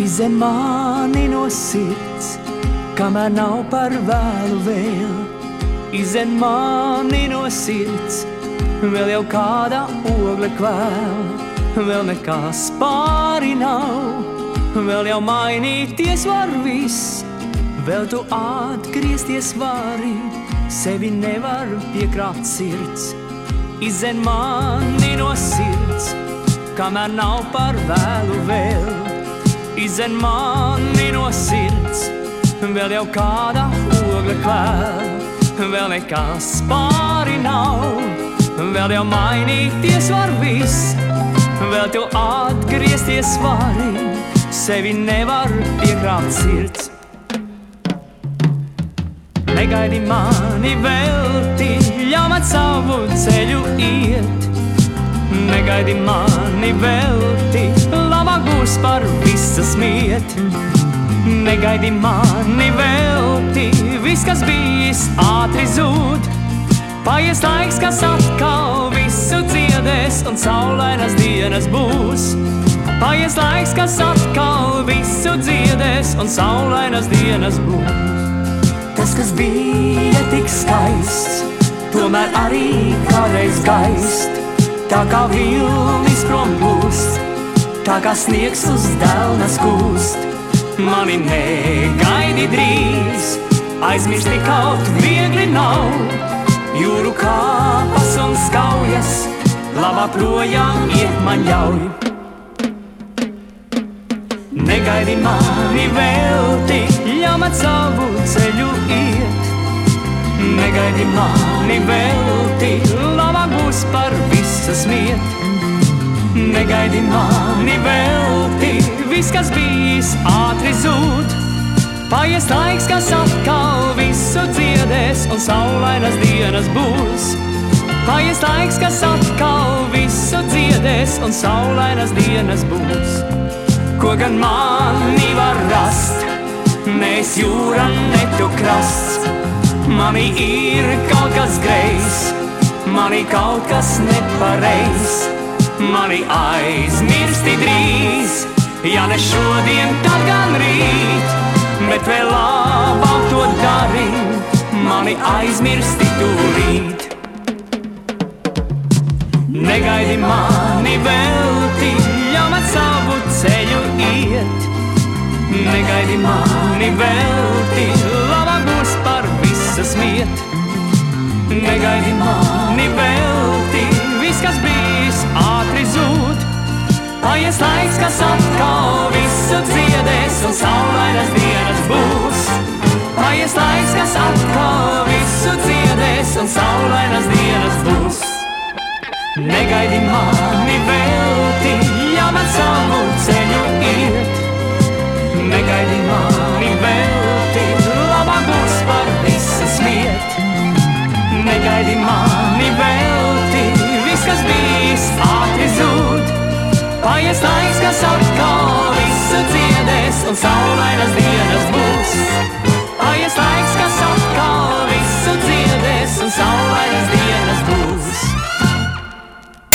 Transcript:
Izen mani no sirds, kamēr nav par vēlu vēl. Izen mani no sirds, vēl jau kāda ogle kvēl. Vēl nekas pāri nav, vēl jau mainīties var viss. Vēl tu atgriezties vari, sevi nevar piekrāpt sirds. Izen mani no sirds, kamēr nav par vēlu vēl. Izen mani no sirds, vēl jau kāda ogle kvēl. Vēl nekas pāri nav, vēl jau mainīties var viss. Vēl tu atgriezties vari, sevi nevar piekrāpt sirds. Negaidi mani velti, ļauj man savu ceļu iet. Negaidi mani labāk būs par visas miet. Negaidi mani velti, viss, kas bijis, ātri zūd. Paies laiks, kas atkal visu dziedēs, un saulainas dienas būs. Paies laiks, kas atkal visu dziedēs, un saulainas dienas būs. Tas, kas bija tik skaists, tomēr arī kādreiz gaist. Tā kā vilnis prom plūst, tā kā sniegs uz dēlnas kūst. Mani negaidi drīz, aizmirsti kaut viegli nav. Jūru kāpas un skaujas, labāk projām iet man ļauj. Negaidi mani velti, ļauj man savu ceļu iet. Negaidi mani velti, labāk būs par. Negaidi mani velti, viss, kas bijis, ātri zūd. Paies laiks, kas atkal visu dziedēs, un saulainas dienas būs. Paies laiks, kas atkal visu dziedēs, un saulainas dienas būs. Ko gan mani var rast? Mēs jūra, ne tu krasts. Mani ir kaut kas greizs, mani kaut kas nepareizs. Mani aizmirsti drīz, ja ne šodien, tad gan rīt. Bet vēl labāk to darīt, mani aizmirsti tūlīt. Negaidi mani velti, jau man savu ceļu iet. Negaidi mani velti, labāk būs par visas miet. Negaidi mani velti, viss, kas bijis, ātri zūd. Paies laiks, kas atkal visu dziedēs, un saulainas dienas būs. Paies laiks, kas atkal visu dziedēs, un saulainas dienas būs. Negaidi mani velti, ja man savu ceļu iet. Negaidi mani velti, labāk būs par visas miet. Negaidi mani velti, viss, kas bijis, 썩